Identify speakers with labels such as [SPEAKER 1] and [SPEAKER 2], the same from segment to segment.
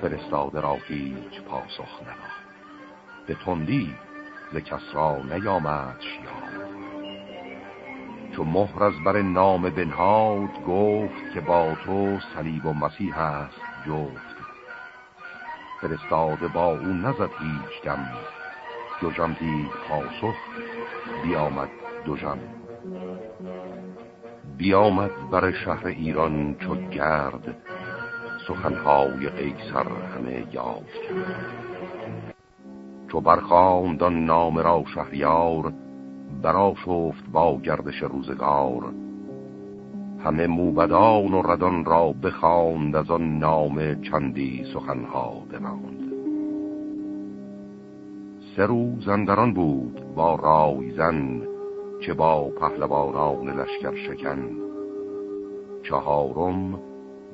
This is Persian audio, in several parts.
[SPEAKER 1] فرستاده را هیچ پاسخ نداد به تندی ز کس را نیامد شیاد چو مهر از بر نام بنهاد گفت که با تو صلیب و مسیح است جفت. فرستاده با او نزد هیچ دم. دید پاسخ بیامد جم. بیامد بر شهر ایران چو گرد. سخنهای قیصر همه یاد کرد چو برخاند نام را شهریار برا شفت با گردش روزگار. همه موبدان و ردان را بخواند از آن نام چندی سخنها بماند. سه روز اندران بود با رایزن چه با پهلوانان لشکر شکن. چهارم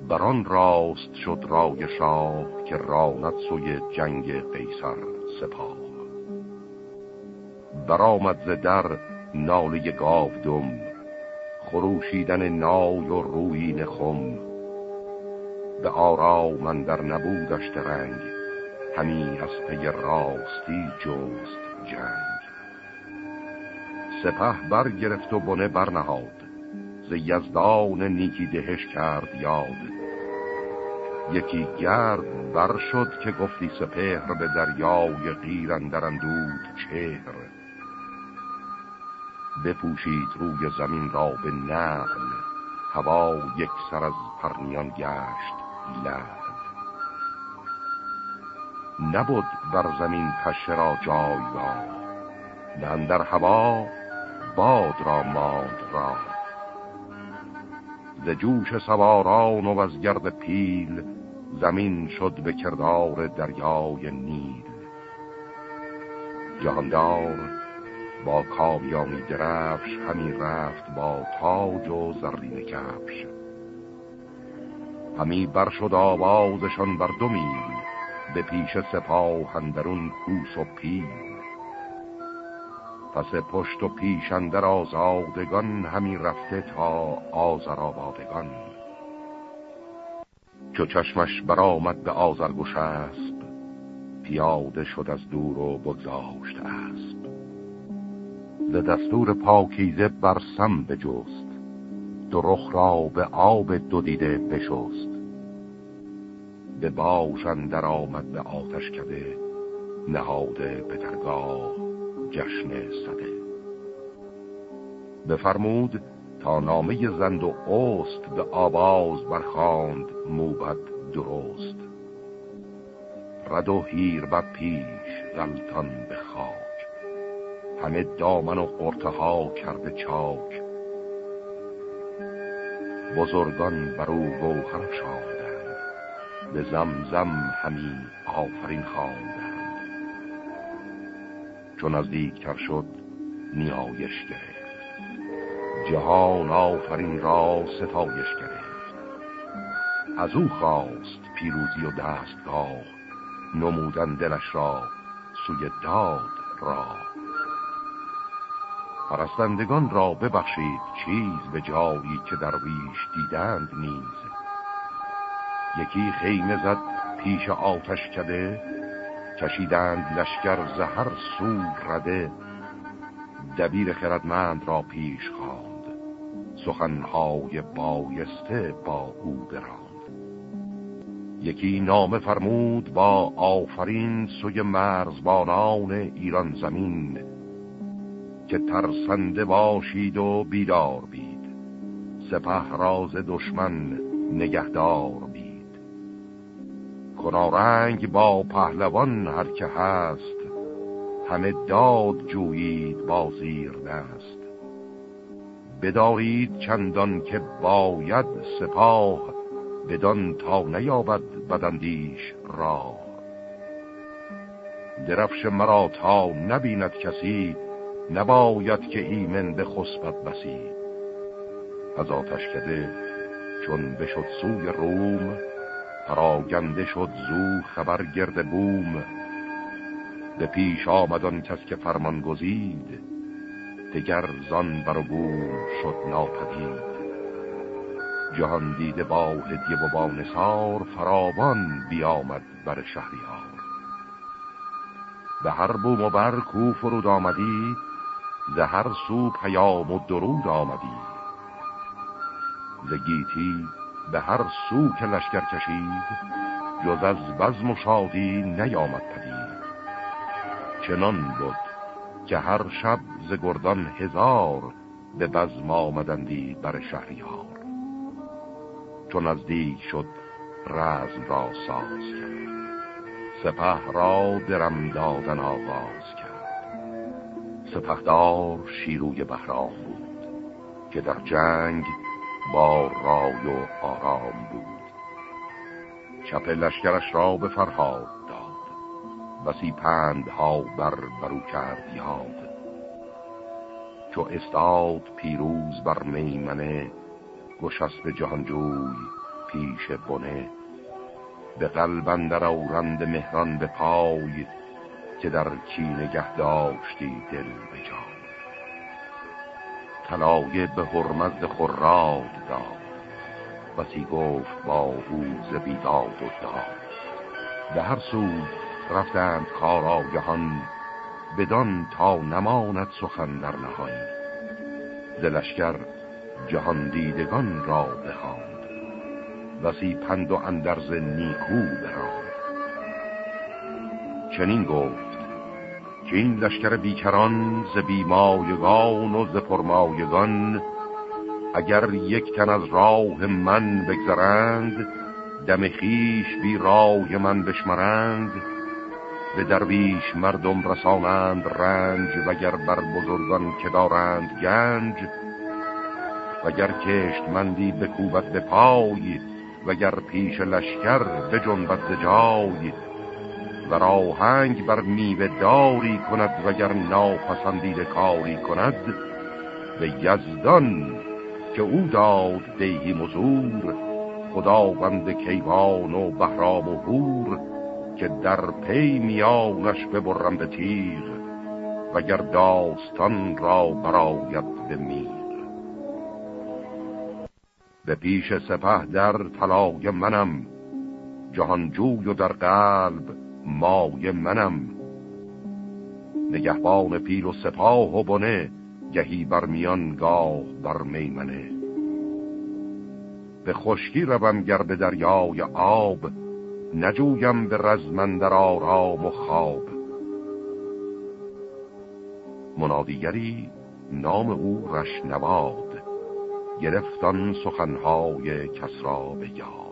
[SPEAKER 1] بران راست شد رای شاه که راند سوی جنگ قیصر سپاه. برآمد ز در ناله گاودم خروشیدن نای و روی خم. به آرام در نبودش رنگ همی از پی راستی جوست جنگ. سپه برگرفت و بنه برنهاد. ز یزدان نیکی دهش کرد یاد. یکی گرد بر شد که گفتی سپهر به دریای غیرن در اندود چهر. بپوشید روی زمین را به نقل هوا یک سر از پرنیان گشت لحن نبود بر زمین پشه را جایگاه نه در هوا باد را ماند را. ز جوش سواران و از گرد پیل زمین شد به کردار دریای نیل. جهاندار با کامیانی درفش همین رفت با تاج و زرین کفش. همی بر شد آوازشان بر دو میل به پیش سپاه اندرون کوس و پیل. پس پشت و پیش اندر آزادگان همی رفته تا آزر آبادگان چو چشمش برآمد به آزرگوش اسب پیاده شد از دور و بگذاشت اسب. ز دستور پاکیزه بر سم بجست دو رخ را به آب دو دیده بشست. به باشن در آمد به آتش کده نهاده به درگاه جشن سده بفرمود تا نامه زند و اوست به آواز برخاند موبد درست. رد و هیر و پیش غلطان به خاک. همه دامن و قرتها کرده چاک. بزرگان بر گوهر شاندند به زمزم همی آفرین خواندند. چون از دیگتر شد نیایش گرفت. جهان آفرین را ستایش گرفت. از او خواست پیروزی و دستگاه نمودن دلش را سوی داد را. پرستندگان را ببخشید چیز به جایی که درویش دیدند نیز. یکی خیمه زد پیش آتش کده کشیدند لشکر زهر سو رده. دبیر خردمند را پیش خواند. سخنهای بایسته با او براند. یکی نام فرمود با آفرین سوی مرزبانان ایران زمین که ترسنده باشید و بیدار بید. سپه راز دشمن نگهدار کنارنگ با پهلوان هر که هست همه داد جویید با زیر دست. بدارید چندان که باید سپاه بدان تا نیابد بدندیش را درفش مرا تا نبیند کسی نباید که ایمن به خسبت بسی. از آتش کده چون بشد سوی روم پراگنده شد زو خبر گرد بوم. به پیش آمدان کس که فرمان گزید. دگر زان بر بوم شد ناپدید. جهان دیده با هدیه و با نصار فراوان بیامد بر شهریار. به هر بوم و بر کو فرود آمدی ز هر سو پیام و درود آمدی. ز گیتی به هر سو که لشکر کشید جز از بزم و شادی نیامد پدید. چنان بود که هر شب ز گردان هزار به بزم آمدندی بر شهریار. چون نزدیک شد رزم را ساز کرد. سپه را درم دادن آغاز کرد. سپهدار شیروی بهرام بود که در جنگ با رای و آرام بود. چپ لشکرش را به فرهاد داد. بسی پندها بر برو کرد یاد. چو استاد پیروز بر میمنه گشست جهانجوی پیش بنه. به قلبندر آورند مهران به پای که در نگه داشتی دل به طلایه به هرمزد خراد داد. بسی گفت با او ز بیداد و داد. به هر سو رفتند کاراگهان بدان تا نماند سخن در نهان. دلشگر جهان دیدگان را بخواند وسی پند و اندرز نیکو براند چنین گفت که این لشکر بیکران ز بیمایگان و ز پرمایگان اگر یک تن از راه من بگذرند دم خیش بی راه من بشمرند به درویش مردم رسانند رنج وگر بر بزرگان که دارند گنج وگر کشت مندی بکوبت به پای وگر پیش لشکر به جنبت جای. و راهنگ بر میوه داری کند وگر ناپسندیده کاری کند به یزدان که او داد دیهی مزور خداوند کیوان و بهرام و هور که در پی میانش ببرم به تیر وگر داستان را براید به میر. به پیش سپه در طلای منم جهانجوی و در قلب مای منم. نگهبان پیل و سپاه و بنه گهی بر میان گاه بر میمنه. به خشکی روم گر به دریای آب نجویم به رزمن در آرام و خواب. منادیگری نام او رشنواد گرفتان سخنهای کس را به یاد.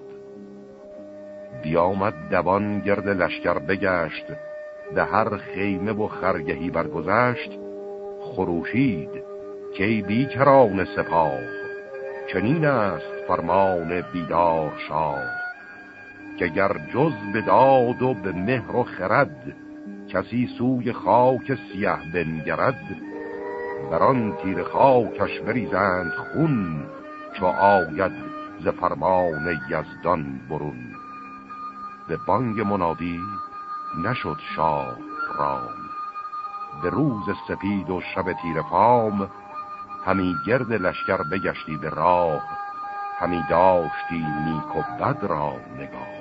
[SPEAKER 1] بیامد دوان گرد لشکر بگشت به هر خیمه و خرگهی برگذشت خروشید که بیکران سپاه چنین است فرمان بیدار شاه. که گر جز به داد و به مهر و خرد کسی سوی خاک سیه بنگرد بران تیر خاکش بریزند خون چو آید ز فرمان یزدان برون. به بانگ منادی نشد شاه رام. به روز سپید و شب تیر فام همی گرد لشکر بگشتی به راه همی داشتی نیک و بد را نگاه.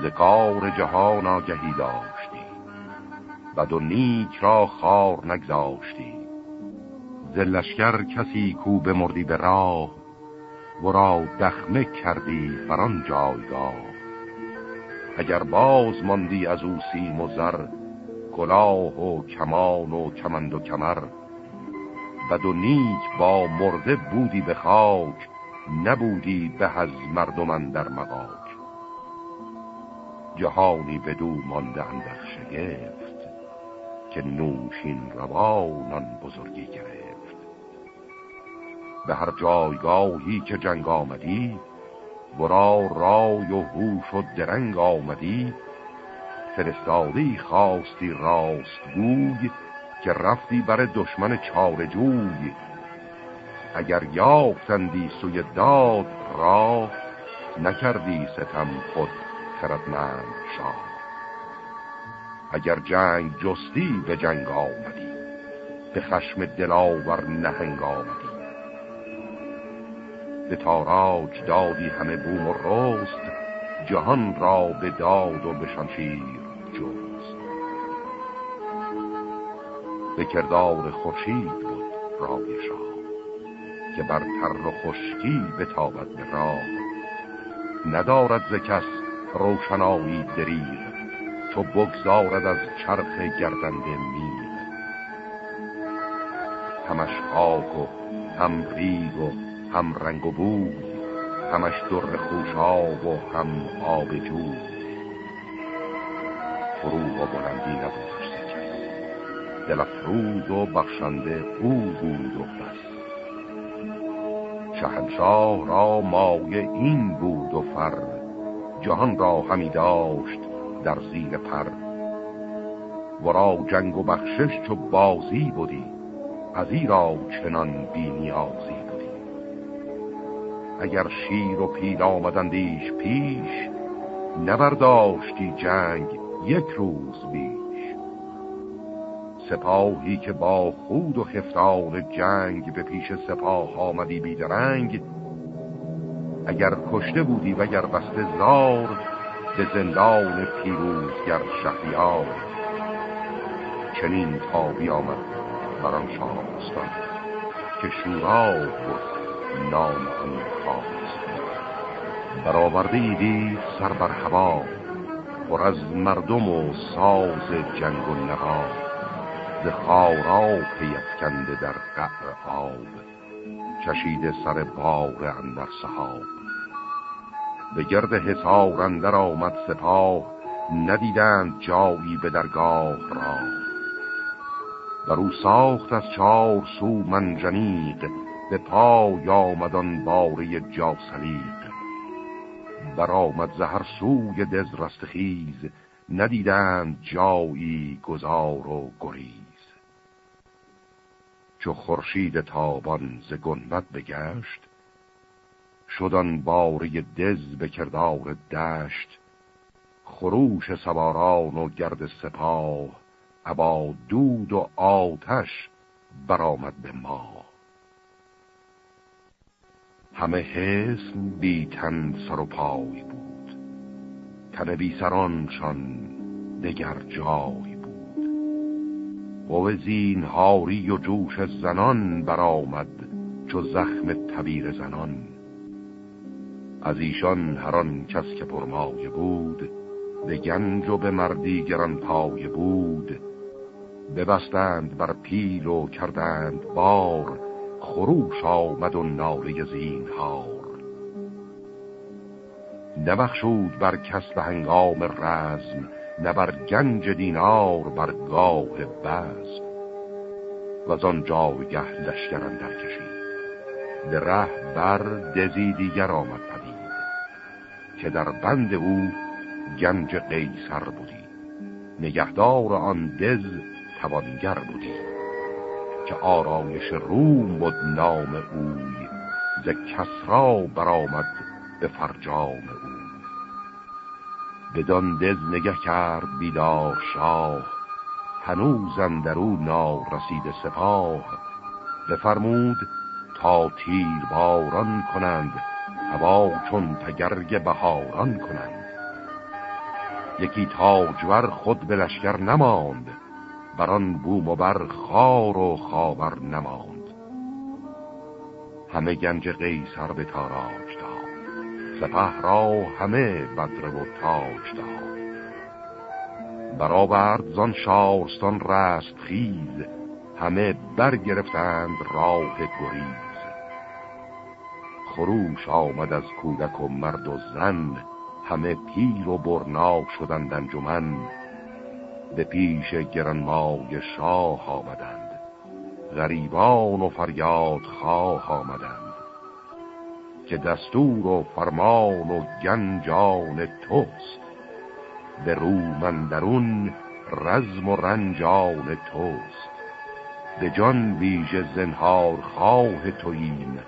[SPEAKER 1] ز جهان آگهی داشتی بد و نیک را خار نگذاشتی. ز لشکر کسی کو بمردی به راه ورا دخمه کردی فران جایگاه. اگر باز ماندی از او سیم و زر کلاه و کمان و کمند و کمر. بد و نیک با مرده بودی به خاک نبودی به از مردمان در مقاک جهانی بدو مانده اندر شگفت که نوشین روانان بزرگی گرفت. به هر جایگاهی که جنگ آمدی ورا رای و هوش و درنگ آمدی. فرستادی خواستی راست گوی که رفتی بر دشمن چارجوی اگر یافتندی سوی داد را نکردی ستم خود خردمند شاه. اگر جنگ جستی به جنگ آمدی به خشم دلاور نهنگ آمدی. به تاراج دادی همه بوم و رست جهان را به داد و به شمشیر جست. به کردار خورشید بود رای شاه که بر تر و خشکی بتابد به راه. ندارد ز کس روشنایی دریغ تو بگذارد از چرخ گردنده میر همش خاک و هم ریگ و هم رنگ و بوی همش در خوشاب و هم آب جو. فرو و بلندی نبودش دل افروز و بخشنده او بود و بس. شهنشاه را مایه این بود و فر. جهان را همی داشت در زیر پر. ورا جنگ و بخشش چو بازی بودی را چنان بینیازی بودی اگر شیر و پیل آمدندیش پیش نبرداشتی جنگ یک روز بیش. سپاهی که با خود و خفتان جنگ به پیش سپاه آمدی بیدرنگ اگر کشته بودی و اگر بسته زار به زندان پیروزگر شهریار. چنین تابی آمد بران شاستان که شورا بود نام آن خواست. برآورده ایدی سر بر هوا پر از مردم و ساز جنگ و نوا ز خارا پیفکنده در قعر آب چشید سر بار اندر صحاب به گرد حسار اندر آمد سپاه ندیدند جایی به درگاه را. در او ساخت از چار سو منجنیق به پای آمدان باره جاسلیق برآمد زهر سوی دز رستخیز ندیدند جایی گذار و گریز. چو خورشید تابان ز گنبد بگشت شدن باری دز به کردار دشت. خروش سواران و گرد سپاه ابا دود و آتش برآمد به ما همه حسن بی تن سر و پای بود. تن بی سرانشان دگر جای بود. و زین هاری و جوش زنان برآمد چو زخم تبیر زنان. از ایشان هران کس که پرمایه بود به گنج و به مردی گران پای بود. ببستند بر پیل و کردند بار خروش آمد و ناله زینهار نبخشود بر کس به هنگام رزم نه بر گنج دینار بر گاه بزم. و آن جایگه لشکرم در کشید. به ره بر دزی دیگر آمد پدید که در بند او گنج قیصر بودی. نگهدار آن دز توانگر بودی. که آرایش روم بود نام اوی ز کسرا برآمد به فرجام او بدان دز نگه کرد بیدار شاه هنوزم در او نارسید سپاه. بفرمود تا تیر باران کنند هوا چون تگرگ بهاران کنند. یکی تاجور خود به لشکر نماند بران بوم و بر خار و خاور نماند. همه گنج قیصر به تاراج داد. سپه را همه بدر و تاج داد. برآورد زان شارستان رست خیز همه برگرفتند راه گریز. خروش آمد از کودک و مرد و زن همه پیر و برنا شدند انجمن. به پیش گرانمای شاه آمدند. غریبان و فریاد خواه آمدند. که دستور و فرمان و گنجان توست. به رومندرون رزم و رنجان توست. به جان ویژه زنهار خواه توییم.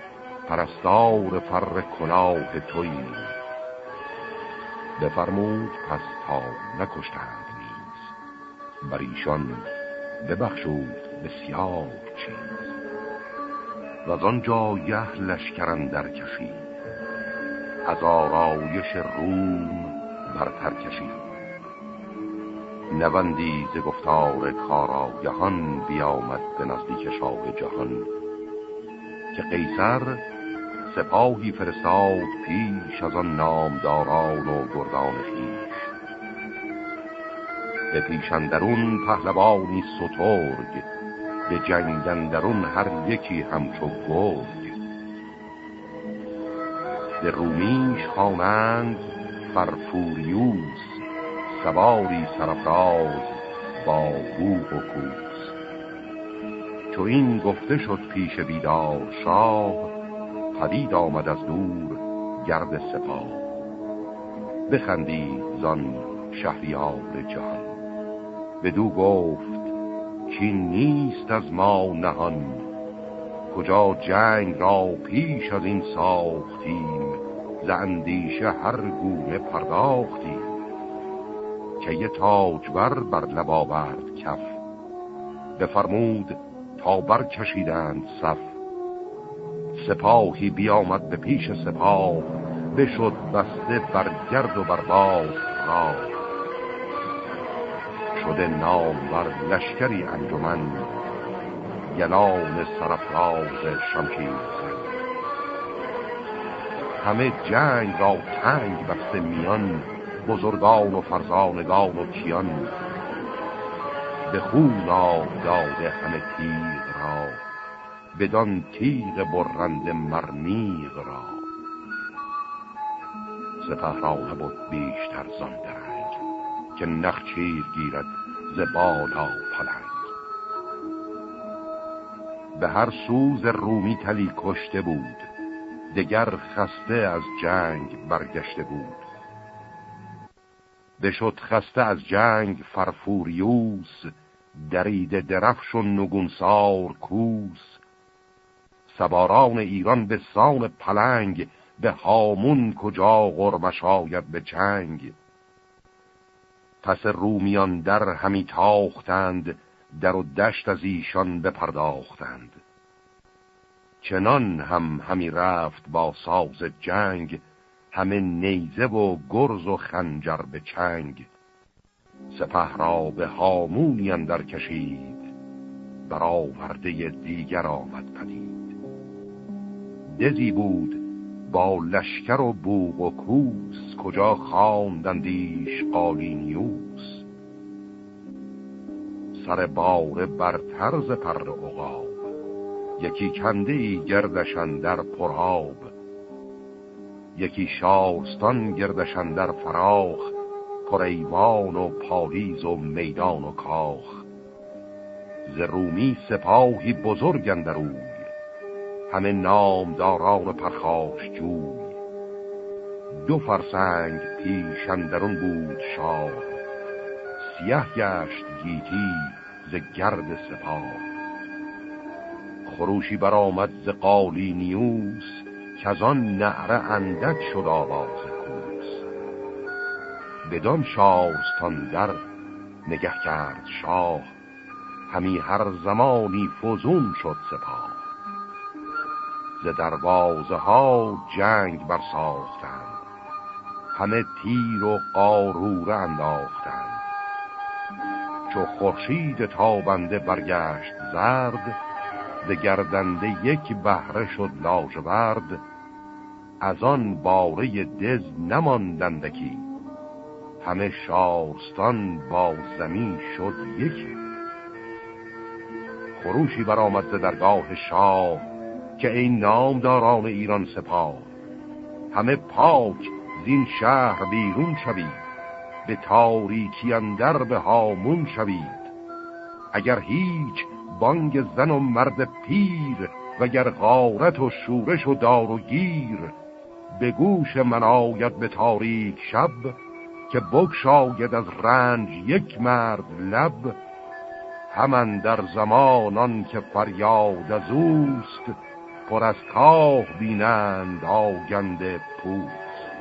[SPEAKER 1] پرستار فر کلاه توییم. بفرمود پس تا نکشتند. بر ایشان ببخشود بسیار چیز. و از آنجا یه لشکرن در کشید. از آرایش روم برتر کشید. نوندی ز گفتار کاراگهان بیامد به نزدیک شاه جهان که قیصر سپاهی فرستاد پیش از آن نامداران و گردان خیش به پیشندرون پهلوانی سترگ به جنگندرون هر یکی همچو گرگ. به رومیش خوانند فرفوریوس سواری سرفراز با بوغ و کوس. چو این گفته شد پیش بیدار شاه پدید آمد از دور گرد سپاه. بخندید زان شهریار جهان. بدو گفت کی نیست از ما نهان کجا جنگ را پیش از این ساختیم زندیشه هر گونه پرداختیم. که یه تاجبر بر لب آورد کف بفرمود تا بر کشیدند صف. سپاهی بیامد به پیش سپاه بشد بسته بر گرد و بر باز را شده نام بر لشکری انجمن گلان سرفراز شمشیر. همه جنگ را تنگ بسته میان بزرگان و فرزانگان و کیان. به خون داده همه تیغ را بدان تیغ برند مرمیغ را. سپه را نبود بیشتر درنگ که نخچیر گیرد ز بالا پلنگ به هر سوز رومی تلی کشته بود دگر خسته از جنگ برگشته بود. بشد خسته از جنگ فرفوریوس درید درفش و نگونسار کوس. سواران ایران به سان پلنگ به هامون کجا غرمش آید به چنگ. پس رومیان در همی تاختند در و دشت از ایشان بپرداختند. چنان هم همی رفت با ساز جنگ همه نیزه و گرز و خنجر به چنگ. سپه را به هامونی اندر کشید برآورده دیگر آمد پدید. دزی بود با لشکر و بوغ و کوس کجا خواندندیش قالینیوس؟ سر بار بر طرز پر عقاب یکی کنده ای گردشن در پرهاب یکی شارستان گردشن در فراخ پریوان و پالیز و میدان و کاخ. ز رومی سپاهی بزرگ اندروی همه نامداران پرخاش جوی. دو فرسنگ پیش اندرون بود شاه. سیه گشت گیتی ز گرد سپاه. خروشی برآمد ز قالی نیوس که آن نعره اندک شد آواز کوس. بدان شارستان در نگه کرد شاه همی هر زمانی فزون شد سپاه. ز دروازه ها جنگ برساختند. همه تیر و قاروره انداختند. چو خورشید تابنده برگشت زرد ز گردنده یک بهره شد لاجورد از آن باره دز نماندندکی همه شارستان با زمین شد یکی. خروشی برآمد ز درگاه شاه که این نامداران ایران سپاه همه پاک زین شهر بیرون شوید به تاریکی اندر به هامون شوید. اگر هیچ بانگ زن و مرد پیر وگر غارت و شورش و دار و گیر به گوش من آید به تاریک شب که بگشاید از رنج یک مرد لب. همان در زمانان که فریاد از اوست پر از کاه بینند آگنده پوست.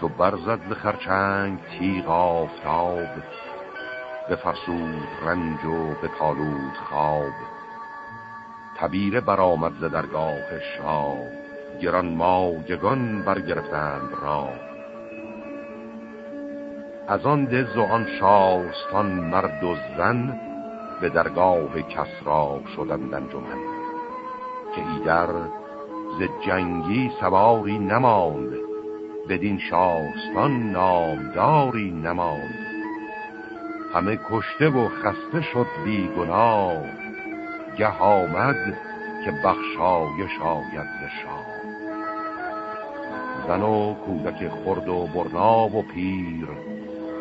[SPEAKER 1] چو برزد به خرچنگ تیغ آفتاب به فرسود رنج و به پالود خواب. تبیره برآمد ز درگاه شاه گران ماجگان برگرفتند را از آن دز و آن شاستان مرد و زن به درگاه کسرا شدند انجمن. که ایدر ز جنگی سواری نماند بدین شاستان نامداری نماند. همه کشته و خسته شد بی گناه گه آمد که بخشایش آید ز شاه. زن و کودک خرد و برنا و پیر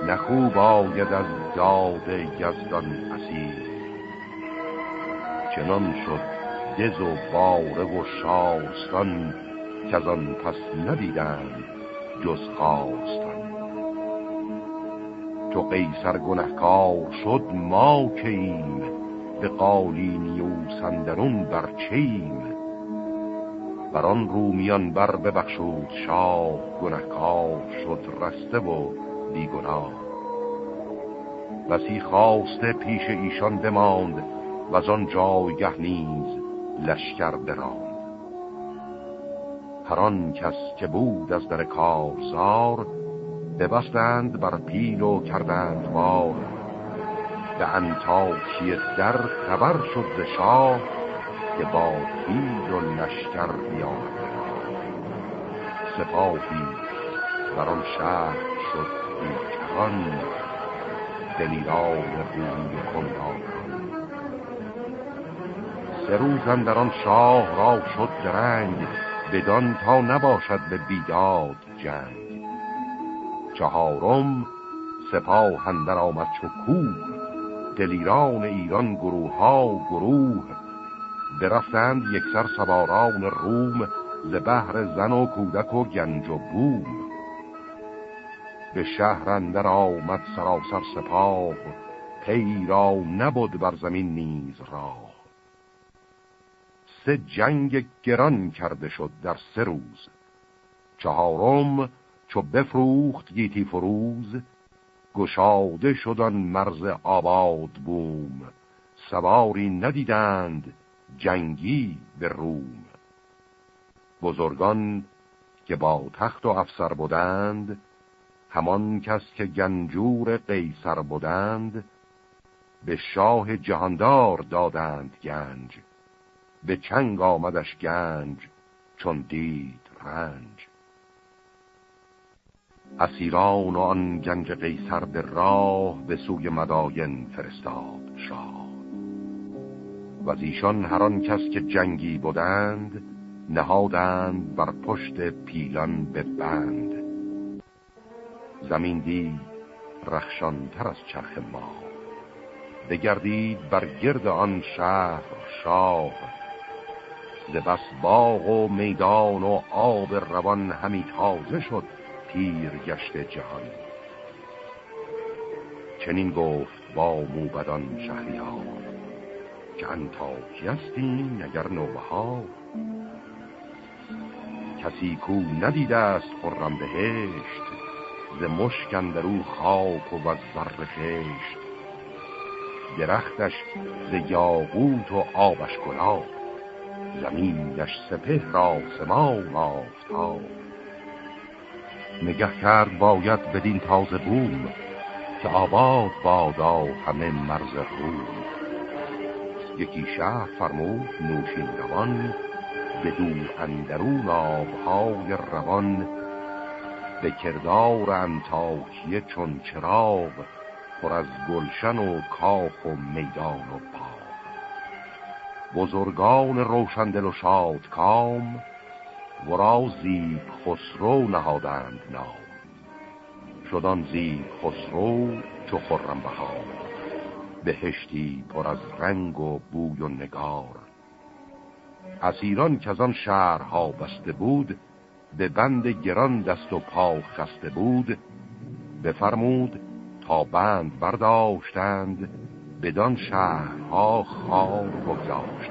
[SPEAKER 1] نخوب آید از داد یزدان اسیر. چنان شد دز و باره و شاستان که از آن پس ندیدند جز خواستان. تو قیصر گنهکار شد ما که ایم به قالینی و سندرون برچیم. بر آن رومیان بر ببخشود شاه گنهکار شد رسته و بیگناه. بسی خواسته پیش ایشان بماند و از آن جایگه نیز لشکر براند هر آن کس که بود از در کارزار ببستند بر پیل و کردند بار. به انتاکی در خبر شد ز شاه که با پیل و لشکر بیاد سپاهی بر آن شهر شد بیکران دلیران روی کندان سه روز در آن شاه را شد درنگ بدان تا نباشد به بیداد جنگ. چهارم سپاه اندر آمد چو کوه دلیران ایران گروه ها گروه. برفتند یکسر سواران روم ز بهر زن و کودک و گنج و بوم. به شهر اندر آمد سراسر سپاه پی را نبود بر زمین نیز راه. سه جنگ گران کرده شد در سه روز. چهارم چو بفروخت گیتی فروز گشاده شدن مرز آباد بوم. سواری ندیدند جنگی به روم. بزرگان که با تخت و افسر بودند همان کس که گنجور قیصر بودند به شاه جهاندار دادند گنج. به چنگ آمدش گنج چون دید رنج. اسیران و آن گنج قیصر به راه به سوی مداین فرستاد شاه. و از ایشان هر کس که جنگی بودند نهادند بر پشت پیلان به بند. زمین دید رخشانتر از چرخ ما. بگردید بر گرد آن شهر شاه. ز بس باغ و میدان و آب روان همی تازه شد پیر گشت جهان. چنین گفت با موبدان شهریار که انتاکی هستین اگر نوبها کسی کو ندیده است خرم بهشت ز مشکن در او خاک و از خشت. درختش ز یاقوت و آبش گلاب. زمینش سپه آسمان آفتاب نگه کرد باید بدین تازه بوم که آباد بادا همه مرز روم. یکی شهر فرمود نوشین روان بدو اندرون آبهای روان. به کردار انتاکیه چون چراغ پر از گلشن و کاخ و میدان و پا. بزرگان روشندل و شاد کام ورا زیب خسرو نهادند نام. شدان زیب خسرو چو خرم بهار. بهشتی پر از رنگ و بوی و نگار. اسیران که از آن شهرها بسته بود به بند گران دست و پا خسته بود. بفرمود تا بند برداشتند بدان شهرها خار بگذاشتند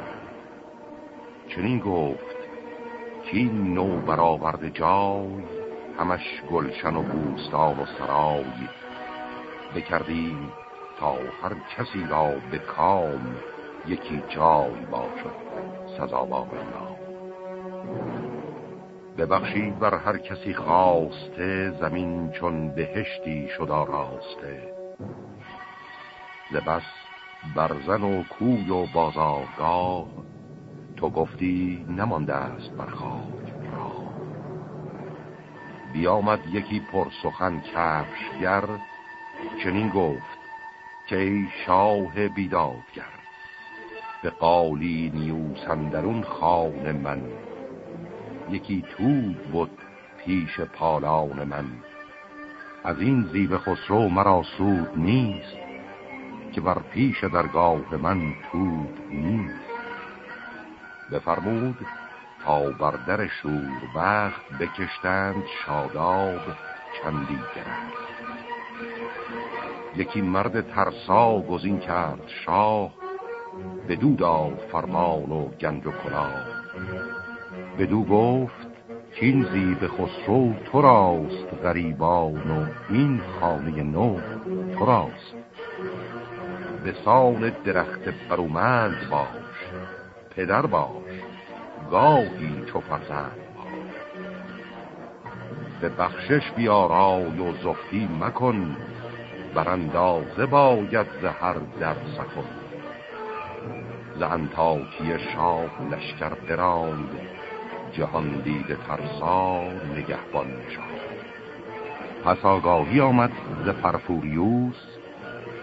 [SPEAKER 1] چنین گفت کی نو برآورده جای همش گلشن و بوستان و سرای. بکردیم تا هر کسی را به کام یکی جای باشد سزاوار نام ببخشید بر هر کسی خواسته زمین چون بهشتی شدا راسته لبس برزن و کوی و بازارگاه تو گفتی نمانده است بر خاک را. بیامد یکی پرسخن کفشگر چنین گفت که ای شاه بیدادگر به قالی نیوسندرون خان من. یکی تود بود پیش پالان من. از این زیب خسرو مرا سود نیست که بر پیش درگاه من تود نیست. بفرمود تا بر در شور بکشتند شاداب چندی گرفت یکی مرد ترسا گزین کرد شاه به دو فرمان و گنج و کلاه. بدو گفت کین به خسرو تو راست غریبان و این خانه نو تو راست. به سال درخت برومند باش پدر باش. گاهی چو فرزند. به بخشش بیارای و زفتی مکن بر اندازه باید زهر در سکن. زنتاکی شاه لشکر براند جهان دید ترسا نگهبان نشان پس آگاهی آمد ز فرفوریوس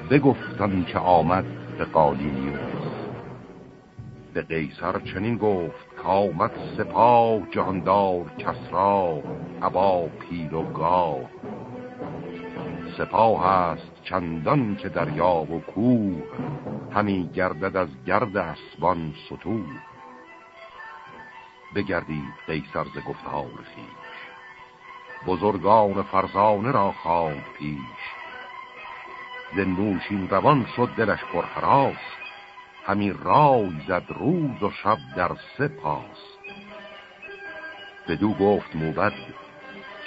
[SPEAKER 1] بگفتن که آمد به قالینیوس به قیصر چنین گفت که آمد سپاه جهاندار کسرا عبا پیر و گاه. سپاه است چندان که دریا و کوه همی گردد از گرد اسبان ستوه. بگردید قیصر ز گفتار خیش بزرگان فرزانه را خواند پیش. ز روان شد دلش پرحراس همی رای زد روز و شب در سپاس. بدو گفت موبد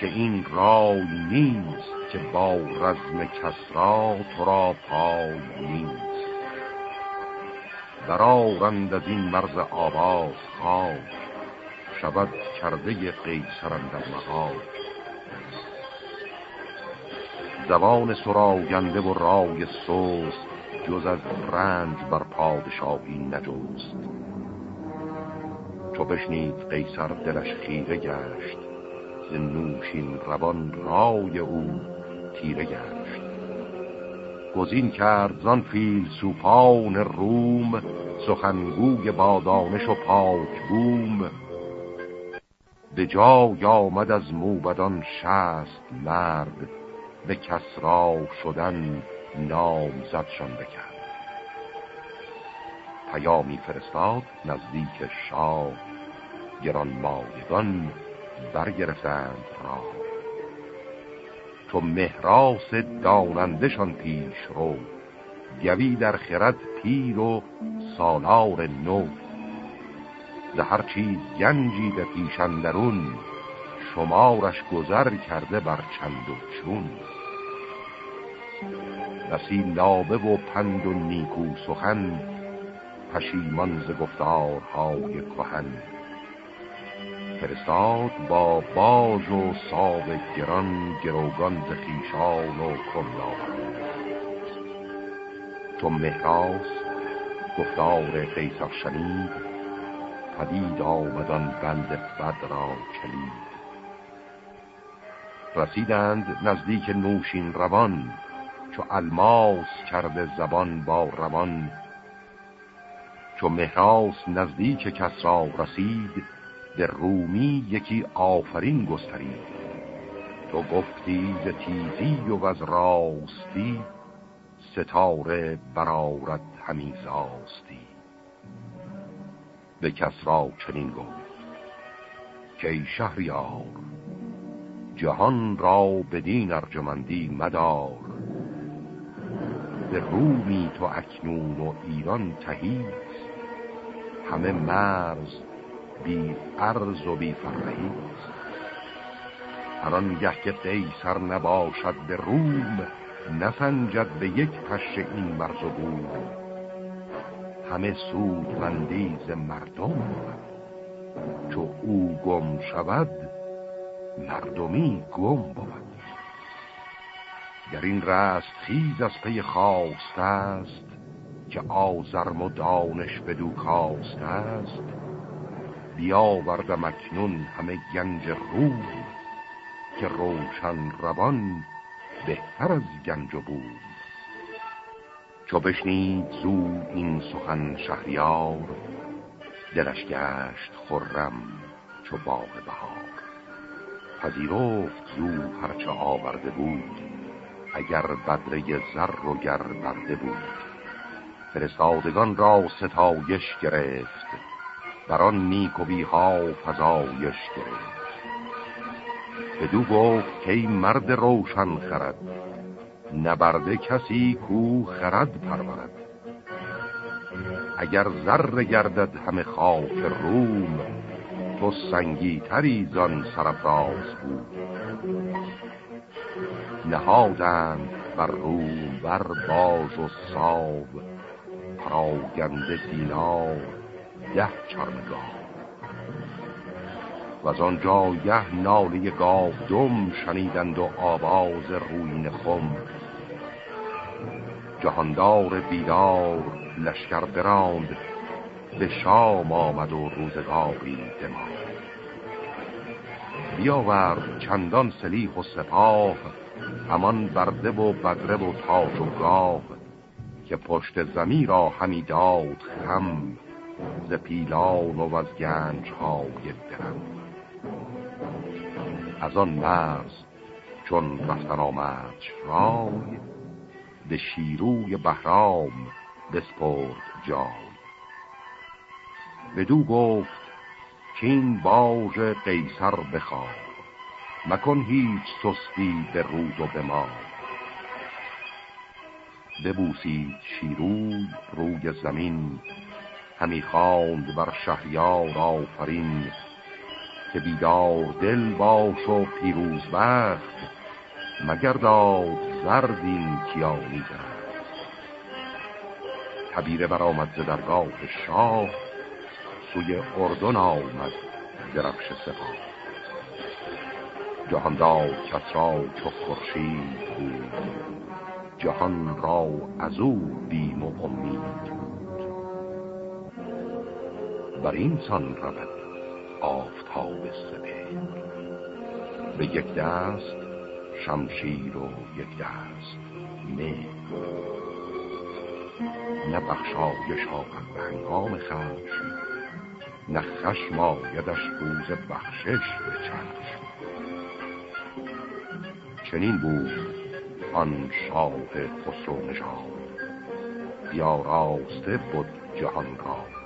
[SPEAKER 1] که این رای نیست که با رزم کسرا تو را پای نیست. برارند از این مرز آواز خواست شود کرده قیصرم در محال زبان سراینده و رای سوست جز از رنج بر پادشاهی نجوست چو بشنید قیصر دلش خیره گشت ز نوشین روان رای او تیره گشت. گزین کرد زان فیل سوپان روم سخنگوی بادانش و پاک بوم. به جای آمد از موبدان شست مرد به کسرا شدن نام زدشان بکرد. پیامی فرستاد نزدیک شاه. گران مایگان برگرفتند را تو مهراس دانندشان پیش رو. گوی در خرد پیر و سالار نو. هر چیز گنجی به پیشندرون شمارش گذر کرده بر چند و چون. بسی لابه و پند و نیکو سخن پشیمان ز گفتارهای کهن. فرستاد با باز و ساو گران گروگان ز خیشان و کلاهان تو مهراس گفتار قیصر شنید پدید آمدن بند بد را کلید. رسیدند نزدیک نوشین روان چو الماس کرده زبان با روان. چو مهراس نزدیک کس را رسید به رومی یکی آفرین گسترید. تو گفتی ز تیزی و از راستی ستاره برارت همی زاستی. به کس را چنین گفت که ای شهریار جهان را بدین ارجمندی مدار. به رومی تو اکنون و ایران تهیست همه مرز بی عرض و بی فرهیست هر آنگه که قیصر نباشد به روم نسنجد به یک پشه این مرز و بوم همه سودمندی ز مردم چو او گم شود مردمی گم بود. در این رست خیز از پی خواست است که آزرم و دانش بدو کاست است. بیاوردم اکنون همه گنج روی که روشن روان بهتر از گنج بود چو بشنید زود این سخن شهریار دلش گشت خرم چو باغ بهار. پذیرفت زو هرچه آورده بود. اگر بدره زر و گر برده بود. فرستادگان را ستایش گرفت. در آن نیک و بیها فضایش گرفت. بدو گفت که مرد روشن خرد نبرده کسی کو خرد پرورد. اگر زر گردد همه خاک روم تو سنگی تری زان سرفراز بود. نهادند بر روم بر باز و ساو. پراگنده سینا ده چرمگاه. و از آنجا یه ناله گاو دم شنیدند و آواز روین خم. جهاندار بیدار لشکر براند به شام آمد و روزگاری دماغ بیاورد چندان سلیح و سپاه همان برده و بدره و تاج و گاه که پشت زمین را همی داد خم ز پیلان و از گنج های درم. از آن مرز چون رفتن آمد رای به شیروی بهرام بسپرد جای. بدو گفت که این باژ قیصر بخواه مکن هیچ سستی به رود و به ما ببوسید شیروی روی زمین همی خواند بر شهریار آفرین که بیدار دل باش و پیروز بخت مگرداد زردین کیانی زرد تبیره برآمد ز درگاه شاه سوی اردن آمد درفش سپاه. جهاندار کسرا چو خورشید بود. جهان را از او بیم و امید بود. بر این سان رود آفتاب سپید به یک دست شمشیر و یک دست می نه بخشایش آمد به هنگام خشم نه خشم آیدش روز بخشش به چشم. چنین بود آن شاه خسرو نژاد. یا راسته بود جهان را.